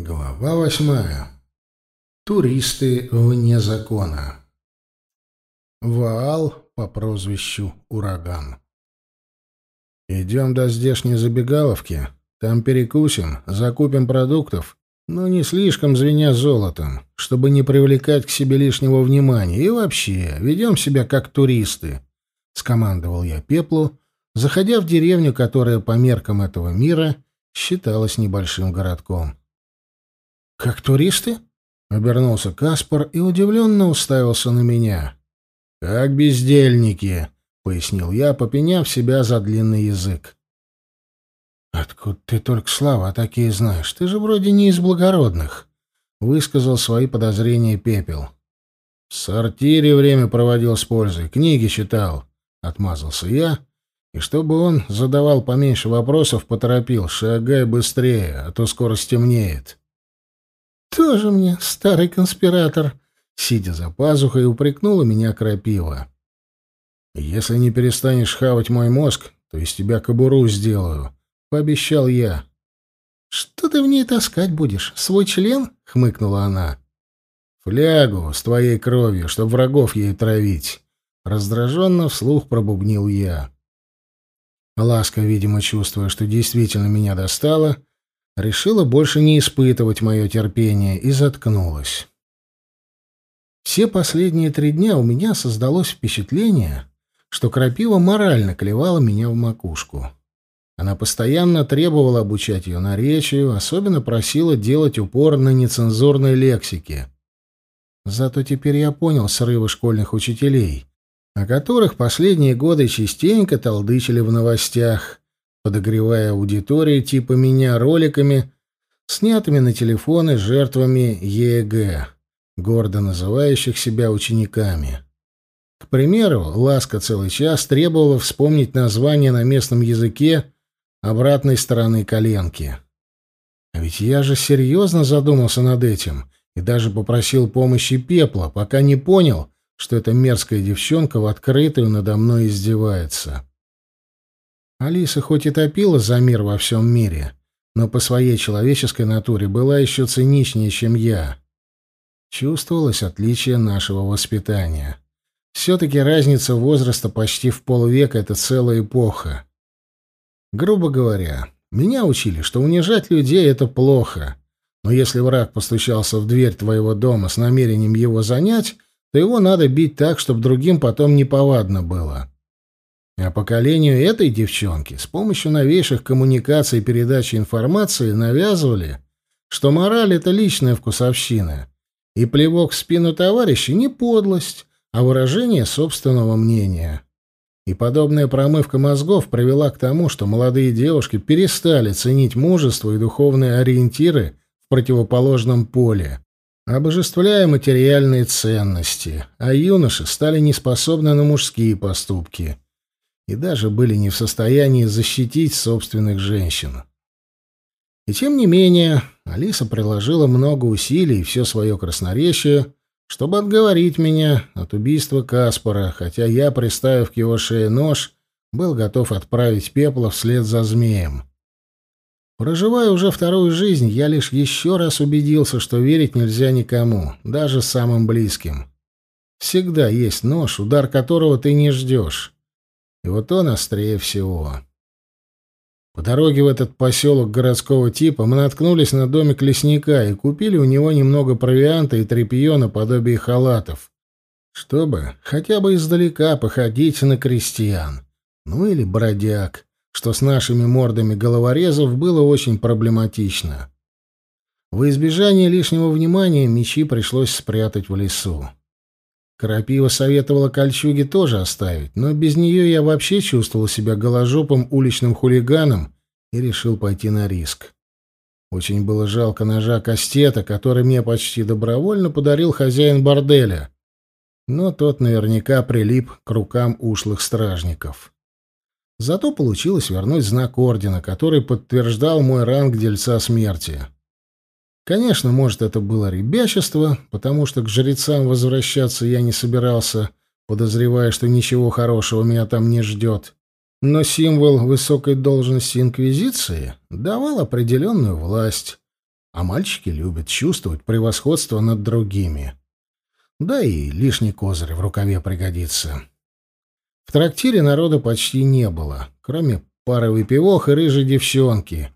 Глава восьмая. Туристы вне закона. Ваал по прозвищу Ураган. Идем до здешней забегаловки. Там перекусим, закупим продуктов, но не слишком звеня золотом, чтобы не привлекать к себе лишнего внимания. И вообще, ведем себя как туристы. Скомандовал я Пеплу, заходя в деревню, которая по меркам этого мира считалась небольшим городком. «Как туристы?» — обернулся Каспар и удивленно уставился на меня. «Как бездельники», — пояснил я, попеняв себя за длинный язык. «Откуда ты только слова такие знаешь? Ты же вроде не из благородных», — высказал свои подозрения Пепел. «В сортире время проводил с пользой, книги читал», — отмазался я, и чтобы он задавал поменьше вопросов, поторопил, «Шагай быстрее, а то скоро стемнеет». «Тоже мне старый конспиратор», — сидя за пазухой, упрекнула меня крапива. «Если не перестанешь хавать мой мозг, то из тебя кобуру сделаю», — пообещал я. «Что ты в ней таскать будешь? Свой член?» — хмыкнула она. «Флягу с твоей кровью, чтоб врагов ей травить», — раздраженно вслух пробубнил я. Ласка, видимо, чувствуя, что действительно меня достала, решила больше не испытывать мое терпение и заткнулась. Все последние три дня у меня создалось впечатление, что крапива морально клевала меня в макушку. Она постоянно требовала обучать ее наречию, особенно просила делать упор на нецензурной лексике. Зато теперь я понял срывы школьных учителей, о которых последние годы частенько толдычили в новостях, подогревая аудиторию типа меня роликами, снятыми на телефоны жертвами ЕГЭ, гордо называющих себя учениками. К примеру, Ласка целый час требовала вспомнить название на местном языке обратной стороны коленки. А ведь я же серьезно задумался над этим и даже попросил помощи Пепла, пока не понял, что эта мерзкая девчонка в открытую надо мной издевается. Алиса хоть и топила за мир во всем мире, но по своей человеческой натуре была еще циничнее, чем я. Чувствовалось отличие нашего воспитания. Все-таки разница возраста почти в полвека — это целая эпоха. Грубо говоря, меня учили, что унижать людей — это плохо, но если враг постучался в дверь твоего дома с намерением его занять, то его надо бить так, чтобы другим потом неповадно было. А поколению этой девчонки с помощью новейших коммуникаций и передачи информации навязывали, что мораль — это личная вкусовщина, и плевок в спину товарища не подлость, а выражение собственного мнения. И подобная промывка мозгов привела к тому, что молодые девушки перестали ценить мужество и духовные ориентиры в противоположном поле, обожествляя материальные ценности, а юноши стали неспособны на мужские поступки — и даже были не в состоянии защитить собственных женщин. И тем не менее, Алиса приложила много усилий и все свое красноречие, чтобы отговорить меня от убийства Каспара, хотя я, приставив к его шее нож, был готов отправить пепла вслед за змеем. Проживая уже вторую жизнь, я лишь еще раз убедился, что верить нельзя никому, даже самым близким. Всегда есть нож, удар которого ты не ждешь. И вот он острее всего. По дороге в этот поселок городского типа мы наткнулись на домик лесника и купили у него немного провианта и тряпье наподобие халатов, чтобы хотя бы издалека походить на крестьян, ну или бродяг, что с нашими мордами головорезов было очень проблематично. Во избежание лишнего внимания мечи пришлось спрятать в лесу. Крапива советовала кольчуги тоже оставить, но без нее я вообще чувствовал себя голожопым уличным хулиганом и решил пойти на риск. Очень было жалко ножа Кастета, который мне почти добровольно подарил хозяин борделя, но тот наверняка прилип к рукам ушлых стражников. Зато получилось вернуть знак ордена, который подтверждал мой ранг дельца смерти. Конечно, может, это было ребячество, потому что к жрецам возвращаться я не собирался, подозревая, что ничего хорошего меня там не ждет. Но символ высокой должности Инквизиции давал определенную власть, А мальчики любят чувствовать превосходство над другими. Да и лишний козырь в рукаве пригодится. В трактире народа почти не было, кроме пары выпивок и рыжей девчонки,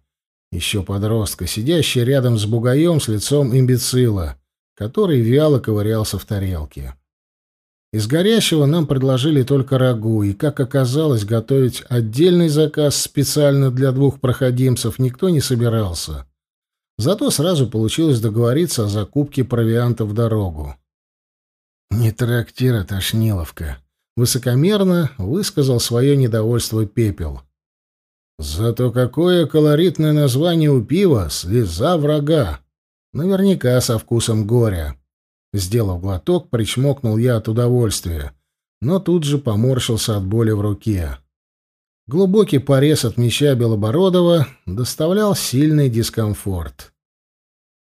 еще подростка, сидящей рядом с бугаем с лицом имбецила, который вяло ковырялся в тарелке. Из горящего нам предложили только рагу, и, как оказалось, готовить отдельный заказ специально для двух проходимцев никто не собирался. Зато сразу получилось договориться о закупке провианта в дорогу. «Не трактир, а тошниловка», — высокомерно высказал свое недовольство пепел. «Зато какое колоритное название у пива — «Слеза врага». Наверняка со вкусом горя. Сделав глоток, причмокнул я от удовольствия, но тут же поморщился от боли в руке. Глубокий порез от меча Белобородова доставлял сильный дискомфорт.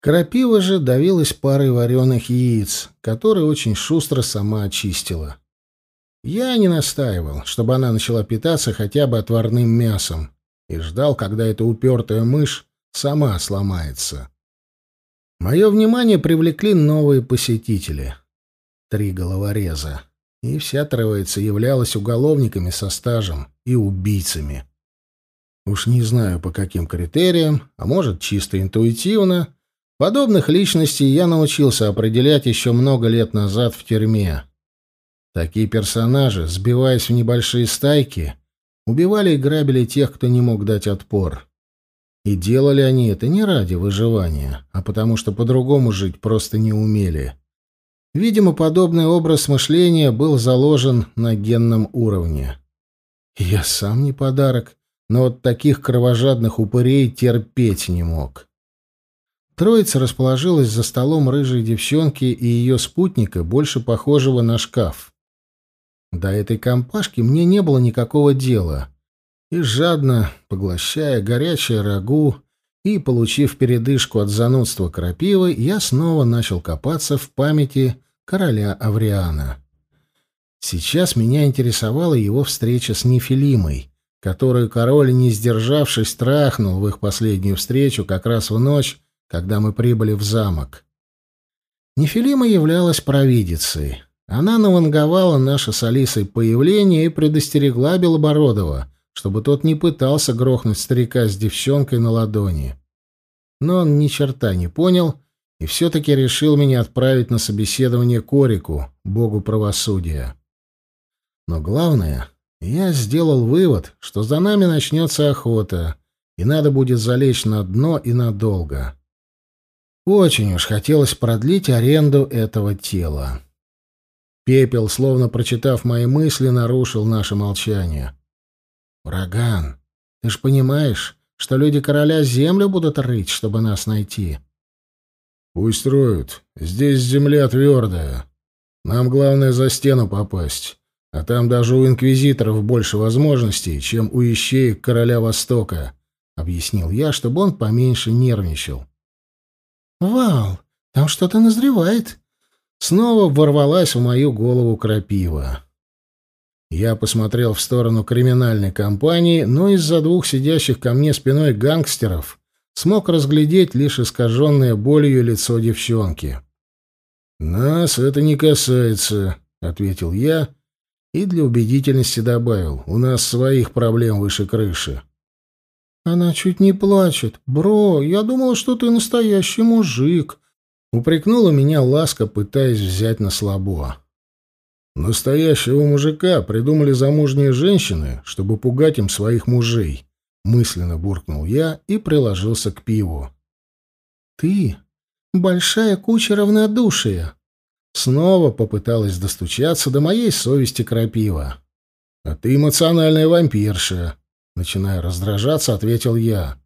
Крапива же давилась парой вареных яиц, которые очень шустро сама очистила. Я не настаивал, чтобы она начала питаться хотя бы отварным мясом, и ждал, когда эта упертая мышь сама сломается. Мое внимание привлекли новые посетители. Три головореза. И вся троица являлась уголовниками со стажем и убийцами. Уж не знаю, по каким критериям, а может, чисто интуитивно, подобных личностей я научился определять еще много лет назад в тюрьме. Такие персонажи, сбиваясь в небольшие стайки, убивали и грабили тех, кто не мог дать отпор. И делали они это не ради выживания, а потому что по-другому жить просто не умели. Видимо, подобный образ мышления был заложен на генном уровне. Я сам не подарок, но вот таких кровожадных упырей терпеть не мог. Троица расположилась за столом рыжей девчонки и ее спутника, больше похожего на шкаф. До этой компашки мне не было никакого дела — и жадно, поглощая горячее рагу и получив передышку от занудства крапивы, я снова начал копаться в памяти короля Авриана. Сейчас меня интересовала его встреча с Нефилимой, которую король, не сдержавшись, трахнул в их последнюю встречу как раз в ночь, когда мы прибыли в замок. Нефилима являлась провидицей. Она наванговала наше с Алисой появление и предостерегла Белобородова, чтобы тот не пытался грохнуть старика с девчонкой на ладони. Но он ни черта не понял и все-таки решил меня отправить на собеседование к Орику, богу правосудия. Но главное, я сделал вывод, что за нами начнется охота, и надо будет залечь на дно и надолго. Очень уж хотелось продлить аренду этого тела. Пепел, словно прочитав мои мысли, нарушил наше молчание. «Ураган, ты ж понимаешь, что люди короля землю будут рыть, чтобы нас найти?» «Пусть роют. Здесь земля твердая. Нам главное за стену попасть. А там даже у инквизиторов больше возможностей, чем у ищеек короля Востока», — объяснил я, чтобы он поменьше нервничал. «Вау, там что-то назревает». Снова ворвалась в мою голову крапива. Я посмотрел в сторону криминальной компании, но из-за двух сидящих ко мне спиной гангстеров смог разглядеть лишь искаженное болью лицо девчонки. «Нас это не касается», — ответил я и для убедительности добавил, «у нас своих проблем выше крыши». «Она чуть не плачет. Бро, я думала, что ты настоящий мужик», — упрекнула меня ласка, пытаясь взять на слабо. Настоящего мужика придумали замужние женщины, чтобы пугать им своих мужей. Мысленно буркнул я и приложился к пиву. Ты большая куча равнодушия. Снова попыталась достучаться до моей совести крапива. А ты эмоциональная вампирша. Начиная раздражаться, ответил я.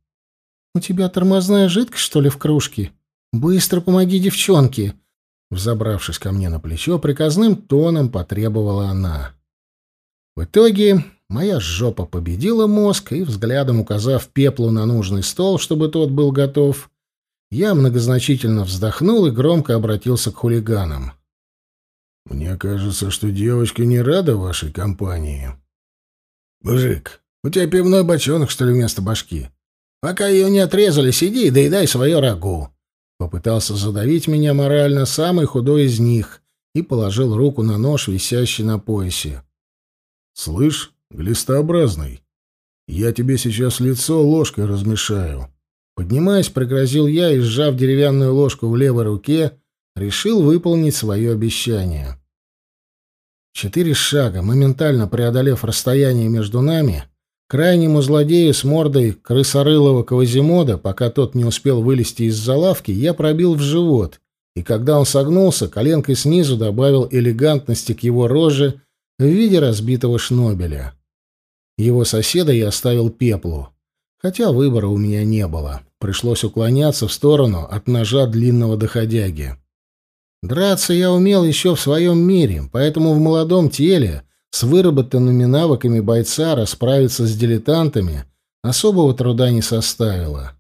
У тебя тормозная жидкость, что ли, в кружке? Быстро помоги девчонке. Взобравшись ко мне на плечо, приказным тоном потребовала она. В итоге моя жопа победила мозг, и, взглядом указав пеплу на нужный стол, чтобы тот был готов, я многозначительно вздохнул и громко обратился к хулиганам. «Мне кажется, что девочка не рада вашей компании». «Мужик, у тебя пивной бочонок, что ли, вместо башки? Пока ее не отрезали, сиди и доедай свое рагу», Попытался задавить меня морально самый худой из них и положил руку на нож, висящий на поясе. «Слышь, глистообразный, я тебе сейчас лицо ложкой размешаю». Поднимаясь, пригрозил я и, сжав деревянную ложку в левой руке, решил выполнить свое обещание. Четыре шага, моментально преодолев расстояние между нами, крайнему злодею с мордой крысорылого Квазимода, пока тот не успел вылезти из-за лавки, я пробил в живот, и когда он согнулся, коленкой снизу добавил элегантности к его роже в виде разбитого шнобеля. Его соседа я оставил пеплу, хотя выбора у меня не было. Пришлось уклоняться в сторону от ножа длинного доходяги. Драться я умел еще в своем мире, поэтому в молодом теле с выработанными навыками бойца расправиться с дилетантами особого труда не составило.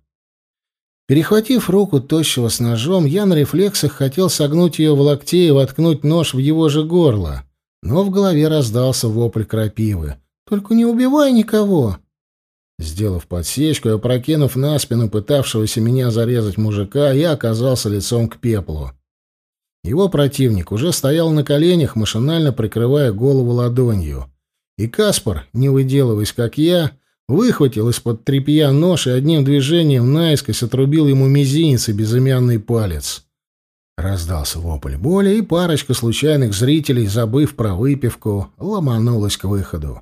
Перехватив руку тощего с ножом, я на рефлексах хотел согнуть ее в локте и воткнуть нож в его же горло, но в голове раздался вопль крапивы. «Только не убивай никого!» Сделав подсечку и опрокинув на спину пытавшегося меня зарезать мужика, я оказался лицом к пеплу. Его противник уже стоял на коленях, машинально прикрывая голову ладонью. И Каспар, не выделываясь как я, выхватил из-под тряпья нож и одним движением наискось отрубил ему мизинец и безымянный палец. Раздался вопль боли, и парочка случайных зрителей, забыв про выпивку, ломанулась к выходу.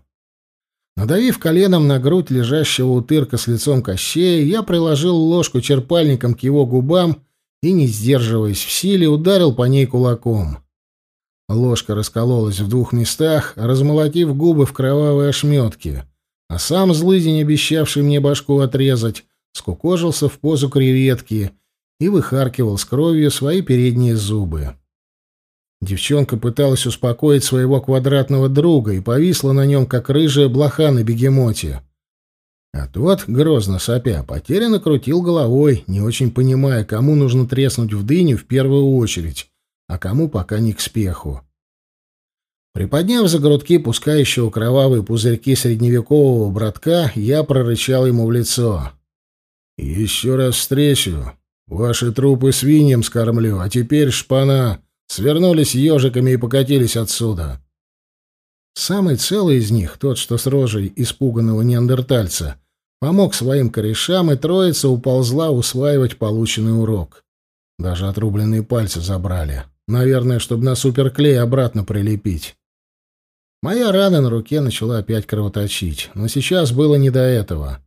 Надавив коленом на грудь лежащего утырка с лицом Кощея, я приложил ложку черпальником к его губам и, не сдерживаясь в силе, ударил по ней кулаком. Ложка раскололась в двух местах, размолотив губы в кровавые ошметки, а сам злыдень, обещавший мне башку отрезать, скукожился в позу креветки и выхаркивал с кровью свои передние зубы. Девчонка пыталась успокоить своего квадратного друга и повисла на нем, как рыжая блоха на бегемоте. А тот, грозно сопя, потерянно крутил головой, не очень понимая, кому нужно треснуть в дыню в первую очередь, а кому пока не к спеху. Приподняв за грудки пускающего кровавые пузырьки средневекового братка, я прорычал ему в лицо. «Еще раз встречу. Ваши трупы свиньям скормлю, а теперь шпана свернулись ежиками и покатились отсюда. Самый целый из них, тот, что с рожей испуганного неандертальца, помог своим корешам, и троица уползла усваивать полученный урок. Даже отрубленные пальцы забрали. Наверное, чтобы на суперклей обратно прилепить. Моя рана на руке начала опять кровоточить, но сейчас было не до этого.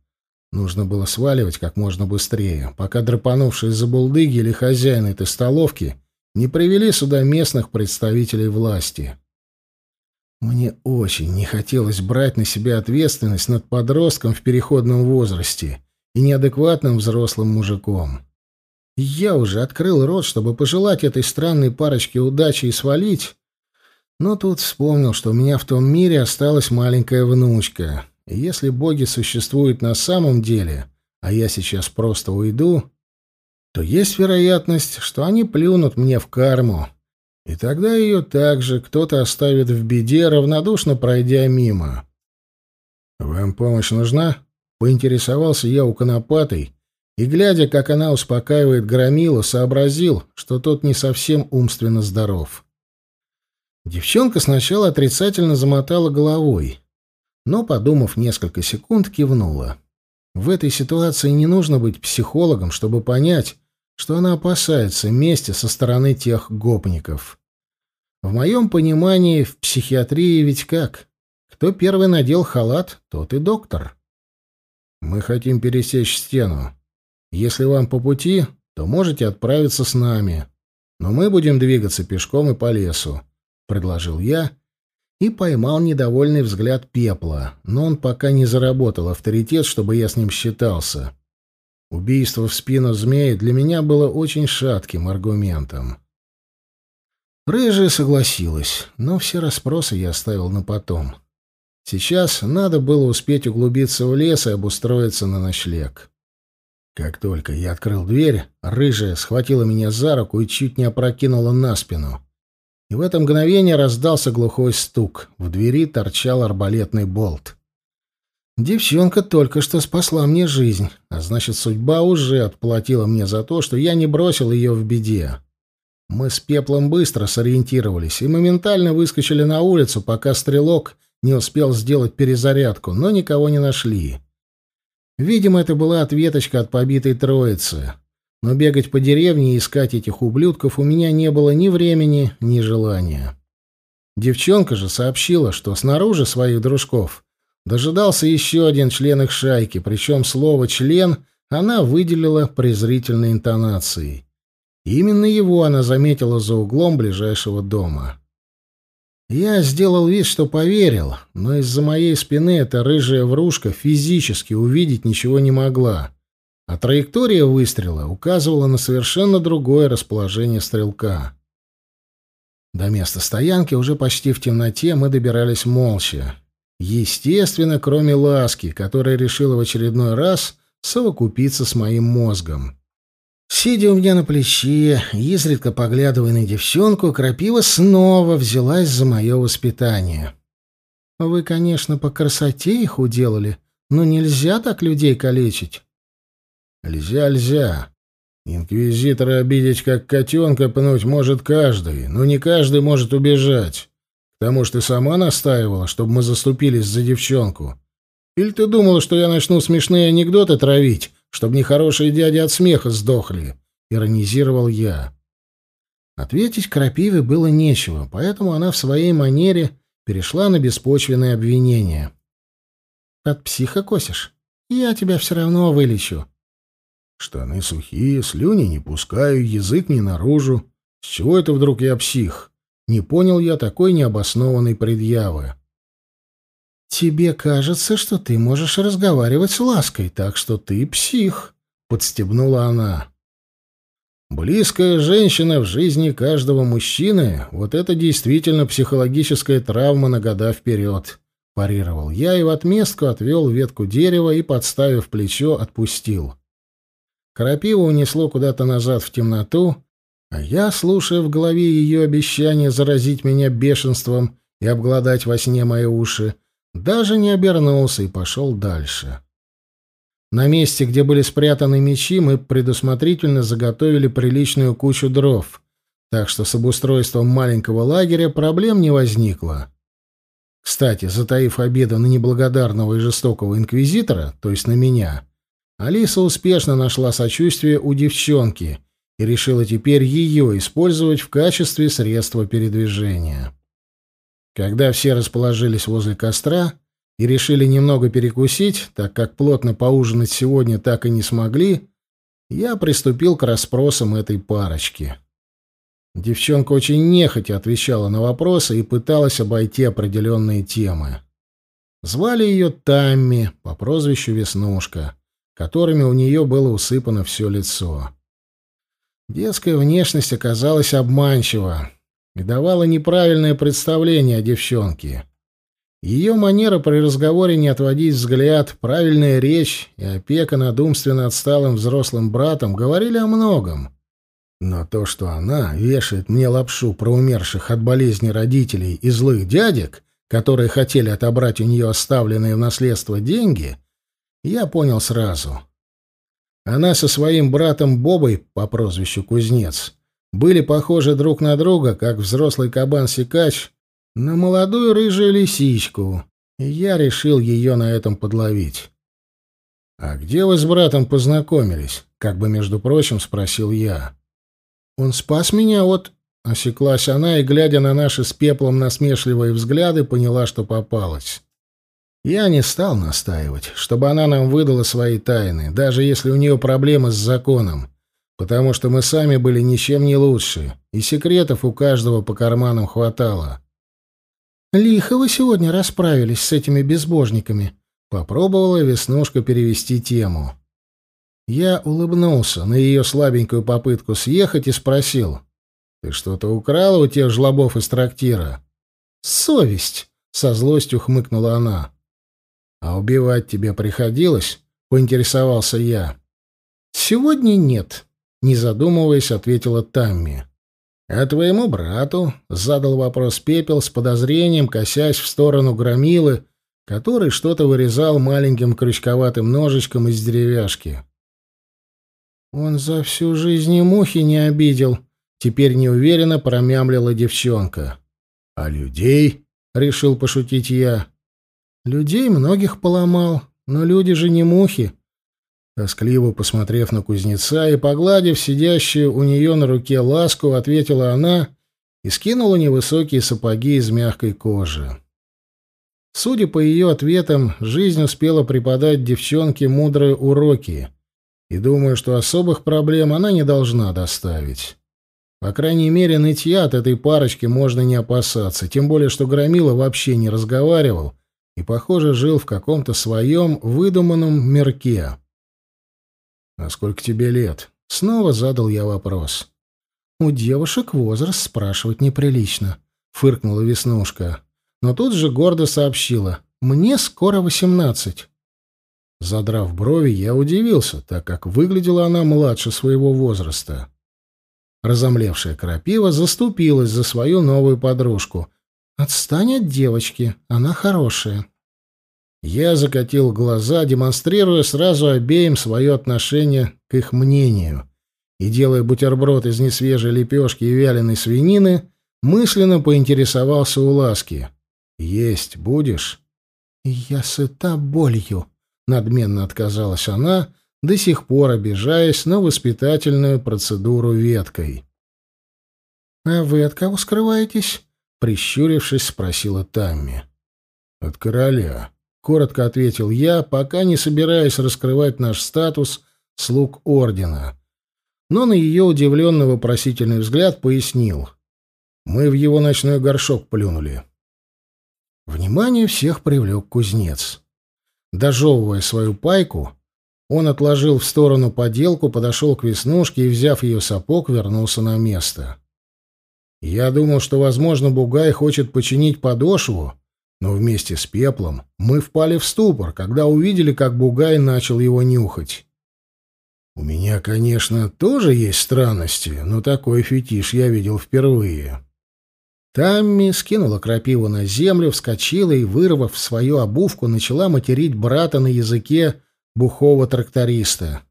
Нужно было сваливать как можно быстрее, пока драпанувшие за булдыги или хозяин этой столовки не привели сюда местных представителей власти. Мне очень не хотелось брать на себя ответственность над подростком в переходном возрасте и неадекватным взрослым мужиком. Я уже открыл рот, чтобы пожелать этой странной парочке удачи и свалить, но тут вспомнил, что у меня в том мире осталась маленькая внучка, если боги существуют на самом деле, а я сейчас просто уйду, то есть вероятность, что они плюнут мне в карму, и тогда ее также кто-то оставит в беде, равнодушно пройдя мимо. «Вам помощь нужна?» — поинтересовался я у Конопатой, и, глядя, как она успокаивает Громилу, сообразил, что тот не совсем умственно здоров. Девчонка сначала отрицательно замотала головой, но, подумав несколько секунд, кивнула. В этой ситуации не нужно быть психологом, чтобы понять, что она опасается мести со стороны тех гопников. В моем понимании, в психиатрии ведь как? Кто первый надел халат, тот и доктор. Мы хотим пересечь стену. Если вам по пути, то можете отправиться с нами. Но мы будем двигаться пешком и по лесу, — предложил я и поймал недовольный взгляд пепла, но он пока не заработал авторитет, чтобы я с ним считался. Убийство в спину змеи для меня было очень шатким аргументом. Рыжая согласилась, но все расспросы я оставил на потом. Сейчас надо было успеть углубиться в лес и обустроиться на ночлег. Как только я открыл дверь, рыжая схватила меня за руку и чуть не опрокинула на спину. И в это мгновение раздался глухой стук. В двери торчал арбалетный болт. Девчонка только что спасла мне жизнь, а значит, судьба уже отплатила мне за то, что я не бросил ее в беде. Мы с Пеплом быстро сориентировались и моментально выскочили на улицу, пока стрелок не успел сделать перезарядку, но никого не нашли. Видимо, это была ответочка от побитой троицы. Но бегать по деревне и искать этих ублюдков у меня не было ни времени, ни желания. Девчонка же сообщила, что снаружи своих дружков дожидался еще один член их шайки, причем слово «член» она выделила презрительной интонацией. Именно его она заметила за углом ближайшего дома. Я сделал вид, что поверил, но из-за моей спины эта рыжая врушка физически увидеть ничего не могла, а траектория выстрела указывала на совершенно другое расположение стрелка. До места стоянки уже почти в темноте мы добирались молча. Естественно, кроме Ласки, которая решила в очередной раз совокупиться с моим мозгом. Сидя у меня на плече, изредка поглядывая на девчонку, Крапива снова взялась за мое воспитание. «Вы, конечно, по красоте их уделали, но нельзя так людей калечить». «Нельзя, нельзя. Инквизитора обидеть как котенка пнуть может каждый, но не каждый может убежать. К тому же ты сама настаивала, чтобы мы заступились за девчонку. Или ты думала, что я начну смешные анекдоты травить?» чтобы нехорошие дяди от смеха сдохли, — иронизировал я. Ответить Крапиве было нечего, поэтому она в своей манере перешла на беспочвенные обвинения. «От психа косишь? Я тебя все равно вылечу». «Штаны сухие, слюни не пускаю, язык не наружу. С чего это вдруг я псих?» Не понял я такой необоснованной предъявы. «Тебе кажется, что ты можешь разговаривать с лаской, так что ты псих», — подстебнула она. «Близкая женщина в жизни каждого мужчины — вот это действительно психологическая травма на года вперед», — парировал я и в отместку отвел ветку дерева и, подставив плечо, отпустил. Крапива унесло куда-то назад в темноту, а я, слушая в голове ее обещание заразить меня бешенством и обглодать во сне мои уши, даже не обернулся и пошел дальше. На месте, где были спрятаны мечи, мы предусмотрительно заготовили приличную кучу дров, так что с обустройством маленького лагеря проблем не возникло. Кстати, затаив обиду на неблагодарного и жестокого инквизитора, то есть на меня, Алиса успешно нашла сочувствие у девчонки и решила теперь ее использовать в качестве средства передвижения. Когда все расположились возле костра и решили немного перекусить, так как плотно поужинать сегодня так и не смогли, я приступил к расспросам этой парочки. Девчонка очень нехотя отвечала на вопросы и пыталась обойти определенные темы. Звали ее Тамми по прозвищу Веснушка, которыми у нее было усыпано все лицо. Детская внешность оказалась обманчива и давала неправильное представление о девчонке. Ее манера при разговоре не отводить взгляд, правильная речь и опека над умственно отсталым взрослым братом говорили о многом. Но то, что она вешает мне лапшу про умерших от болезни родителей и злых дядек, которые хотели отобрать у нее оставленные в наследство деньги, я понял сразу. Она со своим братом Бобой по прозвищу Кузнец были похожи друг на друга, как взрослый кабан-сикач на молодую рыжую лисичку, и я решил ее на этом подловить. «А где вы с братом познакомились?» — как бы, между прочим, спросил я. «Он спас меня от...» — осеклась она и, глядя на наши с пеплом насмешливые взгляды, поняла, что попалась. Я не стал настаивать, чтобы она нам выдала свои тайны, даже если у нее проблемы с законом потому что мы сами были ничем не лучше, и секретов у каждого по карманам хватало. «Лихо вы сегодня расправились с этими безбожниками», — попробовала Веснушка перевести тему. Я улыбнулся на ее слабенькую попытку съехать и спросил. «Ты что-то украла у тех жлобов из трактира?» «Совесть!» — со злостью хмыкнула она. «А убивать тебе приходилось?» — поинтересовался я. «Сегодня нет», не задумываясь, ответила Тамми. «А твоему брату?» — задал вопрос Пепел с подозрением, косясь в сторону громилы, который что-то вырезал маленьким крючковатым ножичком из деревяшки. «Он за всю жизнь и мухи не обидел», — теперь неуверенно промямлила девчонка. «А людей?» — решил пошутить я. «Людей многих поломал, но люди же не мухи». Тоскливо посмотрев на кузнеца и погладив сидящую у нее на руке ласку, ответила она и скинула невысокие сапоги из мягкой кожи. Судя по ее ответам, жизнь успела преподать девчонке мудрые уроки, и думаю, что особых проблем она не должна доставить. По крайней мере, нытья от этой парочки можно не опасаться, тем более, что Громила вообще не разговаривал и, похоже, жил в каком-то своем выдуманном мирке. «А сколько тебе лет?» — снова задал я вопрос. «У девушек возраст спрашивать неприлично», — фыркнула Веснушка. Но тут же гордо сообщила. «Мне скоро восемнадцать». Задрав брови, я удивился, так как выглядела она младше своего возраста. Разомлевшая крапива заступилась за свою новую подружку. «Отстань от девочки, она хорошая». Я закатил глаза, демонстрируя сразу обеим свое отношение к их мнению, и, делая бутерброд из несвежей лепешки и вяленой свинины, мысленно поинтересовался у Ласки. «Есть будешь?» «Я сыта болью», — надменно отказалась она, до сих пор обижаясь на воспитательную процедуру веткой. «А вы от кого скрываетесь?» — прищурившись, спросила Тамми. «От короля», — коротко ответил я, пока не собираясь раскрывать наш статус слуг ордена. Но на ее удивленный вопросительный взгляд пояснил. «Мы в его ночной горшок плюнули». Внимание всех привлек кузнец. Дожевывая свою пайку, он отложил в сторону поделку, подошел к Веснушке и, взяв ее сапог, вернулся на место. Я думал, что, возможно, Бугай хочет починить подошву, но вместе с пеплом мы впали в ступор, когда увидели, как Бугай начал его нюхать. У меня, конечно, тоже есть странности, но такой фетиш я видел впервые. Тамми скинула крапиву на землю, вскочила и, вырвав свою обувку, начала материть брата на языке бухого тракториста.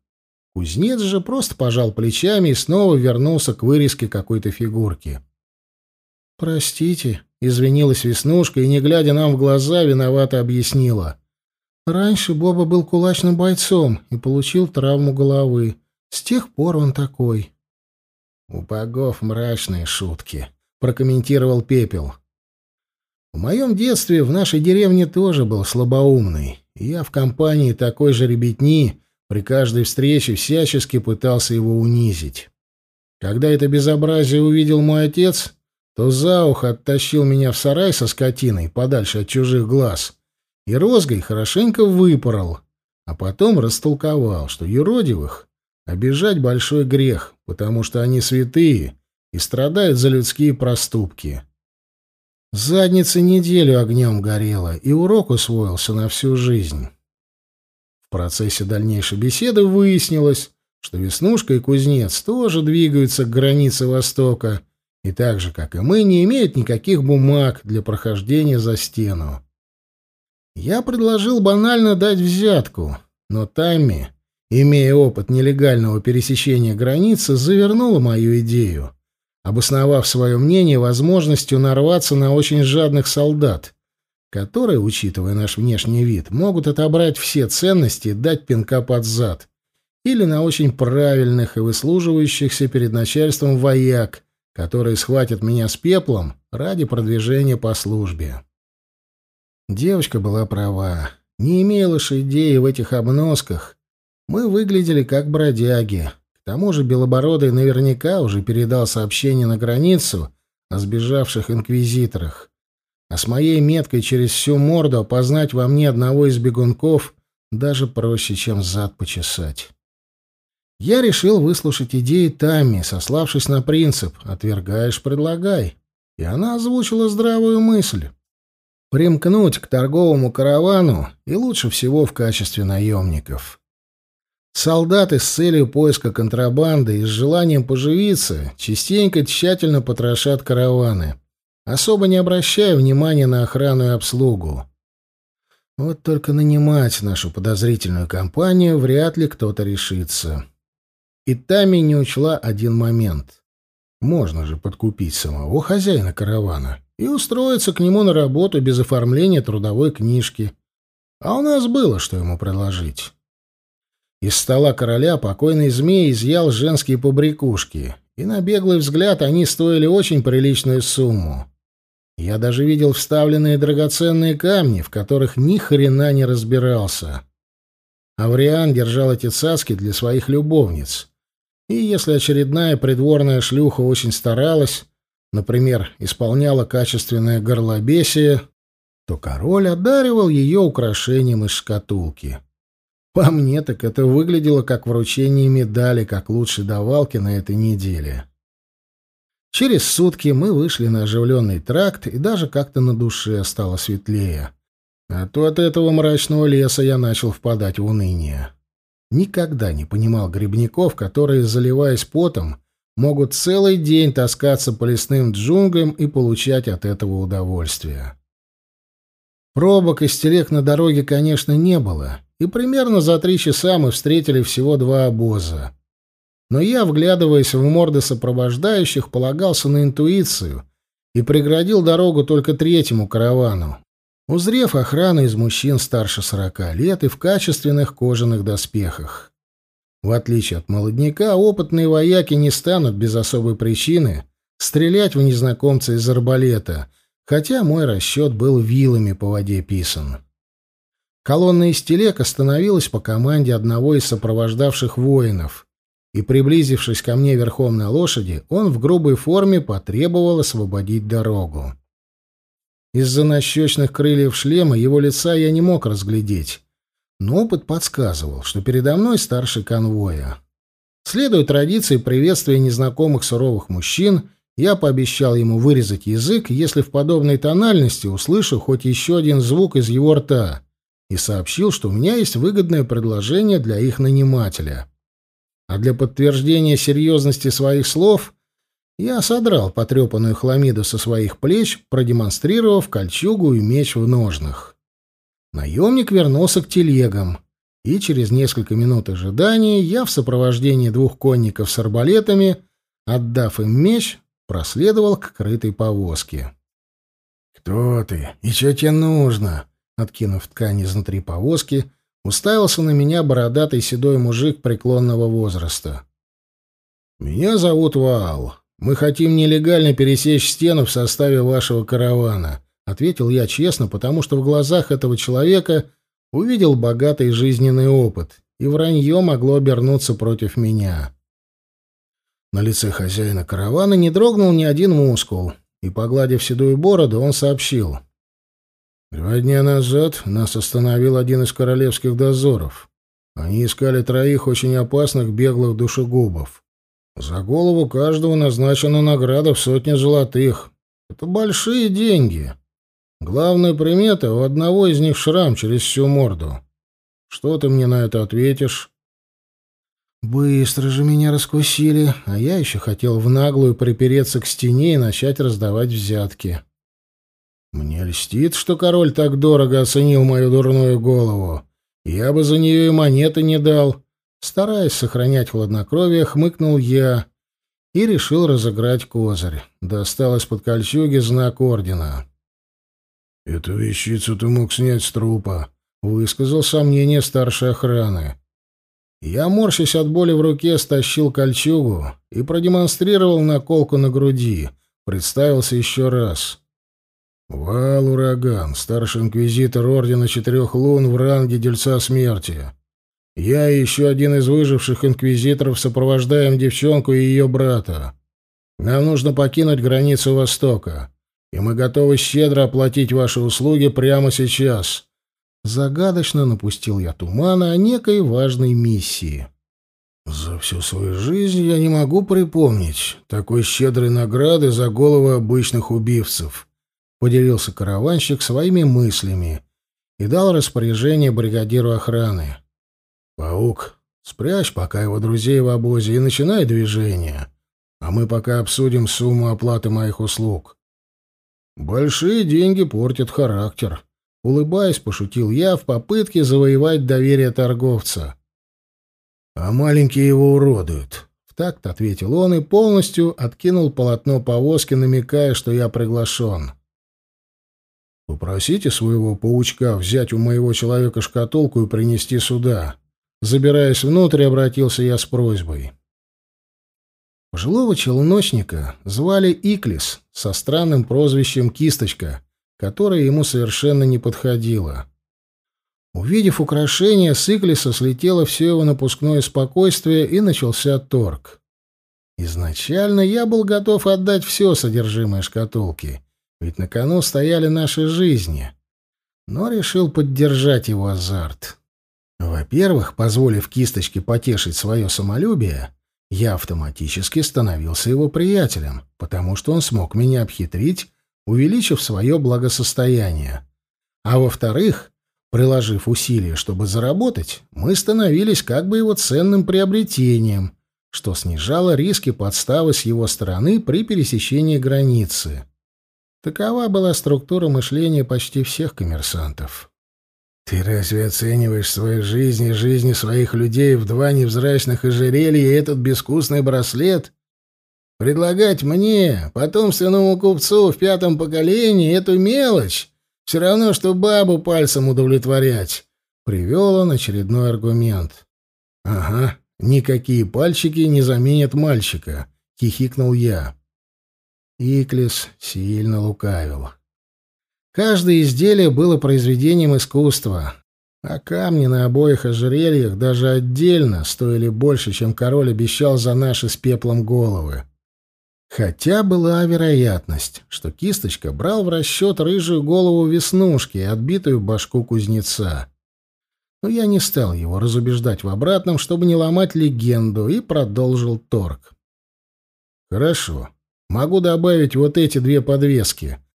Кузнец же просто пожал плечами и снова вернулся к вырезке какой-то фигурки. «Простите», — извинилась Веснушка и, не глядя нам в глаза, виновато объяснила. «Раньше Боба был кулачным бойцом и получил травму головы. С тех пор он такой». «У богов мрачные шутки», — прокомментировал Пепел. «В моем детстве в нашей деревне тоже был слабоумный я в компании такой же ребятни при каждой встрече всячески пытался его унизить. Когда это безобразие увидел мой отец, то за ухо оттащил меня в сарай со скотиной, подальше от чужих глаз, и розгой хорошенько выпорол, а потом растолковал, что юродивых обижать большой грех, потому что они святые и страдают за людские проступки. Задница неделю огнем горела, и урок усвоился на всю жизнь. В процессе дальнейшей беседы выяснилось, что Веснушка и Кузнец тоже двигаются к границе Востока, и так же, как и мы, не имеют никаких бумаг для прохождения за стену. Я предложил банально дать взятку, но Тамми, имея опыт нелегального пересечения границы, завернула мою идею обосновав свое мнение возможностью нарваться на очень жадных солдат, которые, учитывая наш внешний вид, могут отобрать все ценности и дать пинка под зад, или на очень правильных и выслуживающихся перед начальством вояк, которые схватят меня с пеплом ради продвижения по службе. Девочка была права. Не имея лошадей в этих обносках, мы выглядели как бродяги, к тому же Белобородый наверняка уже передал сообщение на границу о сбежавших инквизиторах. А с моей меткой через всю морду опознать во мне одного из бегунков даже проще, чем зад почесать. Я решил выслушать идеи Тамми, сославшись на принцип «отвергаешь, предлагай». И она озвучила здравую мысль. Примкнуть к торговому каравану и лучше всего в качестве наемников. Солдаты с целью поиска контрабанды и с желанием поживиться частенько тщательно потрошат караваны, особо не обращая внимания на охрану и обслугу. Вот только нанимать нашу подозрительную компанию вряд ли кто-то решится. И Тами не учла один момент. Можно же подкупить самого хозяина каравана и устроиться к нему на работу без оформления трудовой книжки. А у нас было, что ему предложить. Из стола короля покойный змей изъял женские побрякушки, и на беглый взгляд они стоили очень приличную сумму. Я даже видел вставленные драгоценные камни, в которых ни хрена не разбирался. Авриан держал эти цаски для своих любовниц. И если очередная придворная шлюха очень старалась, например, исполняла качественное горлобесие, то король одаривал ее украшением из шкатулки. По мне, так это выглядело как вручение медали как лучшей давалки на этой неделе. Через сутки мы вышли на оживленный тракт, и даже как-то на душе стало светлее. А то от этого мрачного леса я начал впадать в уныние. Никогда не понимал грибников, которые, заливаясь потом, могут целый день таскаться по лесным джунглям и получать от этого удовольствие. Пробок и телег на дороге, конечно, не было, и примерно за три часа мы встретили всего два обоза. Но я, вглядываясь в морды сопровождающих, полагался на интуицию и преградил дорогу только третьему каравану, узрев охрану из мужчин старше сорока лет и в качественных кожаных доспехах. В отличие от молодняка, опытные вояки не станут без особой причины стрелять в незнакомца из арбалета, хотя мой расчет был вилами по воде писан. Колонна из телег остановилась по команде одного из сопровождавших воинов, и, приблизившись ко мне верхом на лошади, он в грубой форме потребовал освободить дорогу. Из-за нащечных крыльев шлема его лица я не мог разглядеть, но опыт подсказывал, что передо мной старший конвоя. Следуя традиции приветствия незнакомых суровых мужчин, я пообещал ему вырезать язык, если в подобной тональности услышу хоть еще один звук из его рта, и сообщил, что у меня есть выгодное предложение для их нанимателя. А для подтверждения серьезности своих слов я содрал потрепанную хламиду со своих плеч, продемонстрировав кольчугу и меч в ножнах. Наемник вернулся к телегам, и через несколько минут ожидания я в сопровождении двух конников с арбалетами, отдав им меч, проследовал к крытой повозке. «Кто ты? И что тебе нужно?» Откинув ткань изнутри повозки, уставился на меня бородатый седой мужик преклонного возраста. «Меня зовут Ваал. Мы хотим нелегально пересечь стену в составе вашего каравана», — ответил я честно, потому что в глазах этого человека увидел богатый жизненный опыт, и вранье могло обернуться против меня. На лице хозяина каравана не дрогнул ни один мускул, и, погладив седую бороду, он сообщил — Два дня назад нас остановил один из королевских дозоров. Они искали троих очень опасных беглых душегубов. За голову каждого назначена награда в сотни золотых. Это большие деньги. Главная примета — у одного из них шрам через всю морду. Что ты мне на это ответишь? Быстро же меня раскусили, а я еще хотел в наглую припереться к стене и начать раздавать взятки. Мне льстит, что король так дорого оценил мою дурную голову. Я бы за нее и монеты не дал. Стараясь сохранять хладнокровие, хмыкнул я и решил разыграть козырь. Достал из-под кольчуги знак ордена. «Эту вещицу ты мог снять с трупа», — высказал сомнение старшей охраны. Я, морщась от боли в руке, стащил кольчугу и продемонстрировал наколку на груди. Представился еще раз. Вал Ураган, старший инквизитор Ордена Четырех Лун в ранге Дельца Смерти. Я и еще один из выживших инквизиторов сопровождаем девчонку и ее брата. Нам нужно покинуть границу Востока, и мы готовы щедро оплатить ваши услуги прямо сейчас». Загадочно напустил я тумана о некой важной миссии. За всю свою жизнь я не могу припомнить такой щедрой награды за головы обычных убивцев поделился караванщик своими мыслями и дал распоряжение бригадиру охраны. «Паук, спрячь пока его друзей в обозе и начинай движение, а мы пока обсудим сумму оплаты моих услуг. Большие деньги портят характер», Улыбаясь, пошутил я в попытке завоевать доверие торговца. «А маленькие его уродуют», — в такт ответил он и полностью откинул полотно повозки, намекая, что я приглашен. «Попросите своего паучка взять у моего человека шкатулку и принести сюда». Забираясь внутрь, обратился я с просьбой. Пожилого челночника звали Иклис со странным прозвищем «Кисточка», которое ему совершенно не подходило. Увидев украшение, с Иклиса слетело все его напускное спокойствие и начался торг. Изначально я был готов отдать все содержимое шкатулки, ведь на кону стояли наши жизни, но решил поддержать его азарт. Во-первых, позволив кисточке потешить свое самолюбие, я автоматически становился его приятелем, потому что он смог меня обхитрить, увеличив свое благосостояние. А во-вторых, приложив усилия, чтобы заработать, мы становились как бы его ценным приобретением, что снижало риски подставы с его стороны при пересечении границы. Такова была структура мышления почти всех коммерсантов. Ты разве оцениваешь свою жизнь и жизни своих людей в два невзрачных ожерелья и этот безвкусный браслет? Предлагать мне, потомственному купцу в пятом поколении, эту мелочь, все равно, что бабу пальцем удовлетворять. Привел он очередной аргумент. Ага, никакие пальчики не заменят мальчика, хихикнул я. Иклис сильно лукавил. Каждое изделие было произведением искусства, а камни на обоих ожерельях даже отдельно стоили больше, чем король обещал за наши с пеплом головы. Хотя была вероятность, что кисточка брал в расчет рыжую голову веснушки и отбитую башку кузнеца. Но я не стал его разубеждать в обратном, чтобы не ломать легенду, и продолжил торг. «Хорошо. Могу добавить вот эти две подвески», —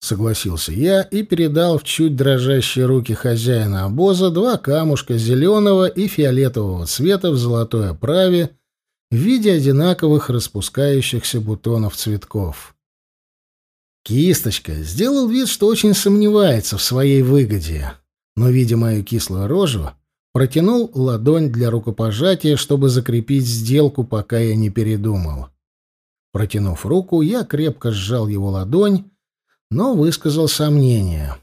согласился я и передал в чуть дрожащие руки хозяина обоза два камушка зеленого и фиолетового цвета в золотой оправе в виде одинаковых распускающихся бутонов цветков. Кисточка сделал вид, что очень сомневается в своей выгоде, но, видя мою кислую рожу, протянул ладонь для рукопожатия, чтобы закрепить сделку, пока я не передумал. Протянув руку, я крепко сжал его ладонь, но высказал сомнения.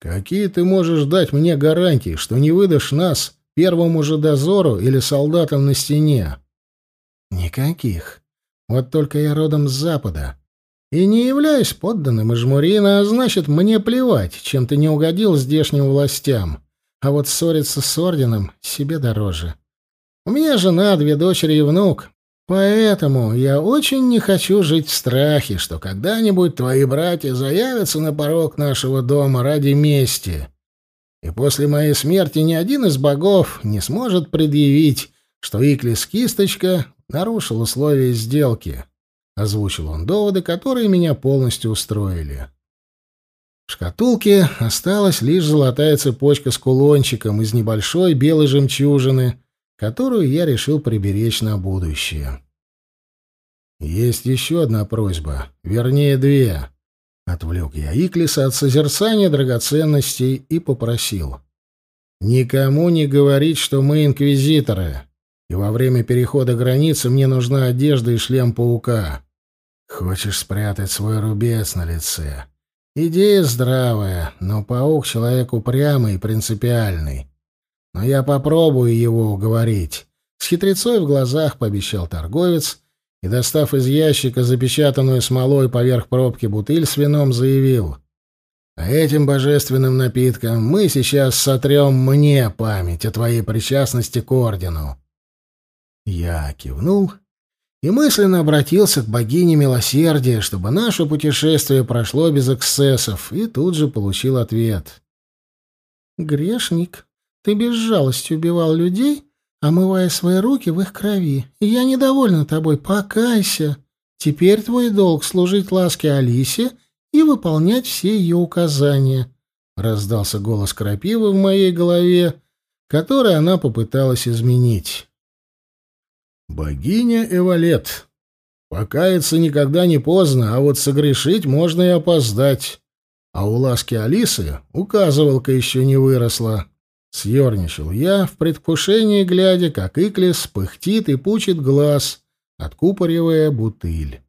«Какие ты можешь дать мне гарантии, что не выдашь нас первому же дозору или солдатам на стене?» «Никаких. Вот только я родом с Запада. И не являюсь подданным Ижмурина, а значит, мне плевать, чем ты не угодил здешним властям. А вот ссориться с орденом себе дороже. У меня жена, две дочери и внук. Поэтому я очень не хочу жить в страхе, что когда-нибудь твои братья заявятся на порог нашего дома ради мести. И после моей смерти ни один из богов не сможет предъявить, что Иклис Кисточка нарушил условия сделки. Озвучил он доводы, которые меня полностью устроили. В шкатулке осталась лишь золотая цепочка с кулончиком из небольшой белой жемчужины, которую я решил приберечь на будущее. «Есть еще одна просьба, вернее, две». Отвлек я Иклиса от созерцания драгоценностей и попросил. «Никому не говорить, что мы инквизиторы, и во время перехода границы мне нужна одежда и шлем паука. Хочешь спрятать свой рубец на лице?» Идея здравая, но паук — человек упрямый и принципиальный. Но я попробую его уговорить. С хитрецой в глазах пообещал торговец и, достав из ящика запечатанную смолой поверх пробки бутыль с вином, заявил. «А этим божественным напитком мы сейчас сотрем мне память о твоей причастности к ордену». Я кивнул и мысленно обратился к богине милосердия, чтобы наше путешествие прошло без эксцессов, и тут же получил ответ. «Грешник, ты без жалости убивал людей, омывая свои руки в их крови. И я недовольна тобой, покайся. Теперь твой долг — служить ласке Алисе и выполнять все ее указания». Раздался голос крапивы в моей голове, который она попыталась изменить. «Богиня Эвалет. Покаяться никогда не поздно, а вот согрешить можно и опоздать. а у ласки Алисы указывалка еще не выросла. Съерничал я, в предвкушении глядя, как Иклис пыхтит и пучит глаз, откупоривая бутыль.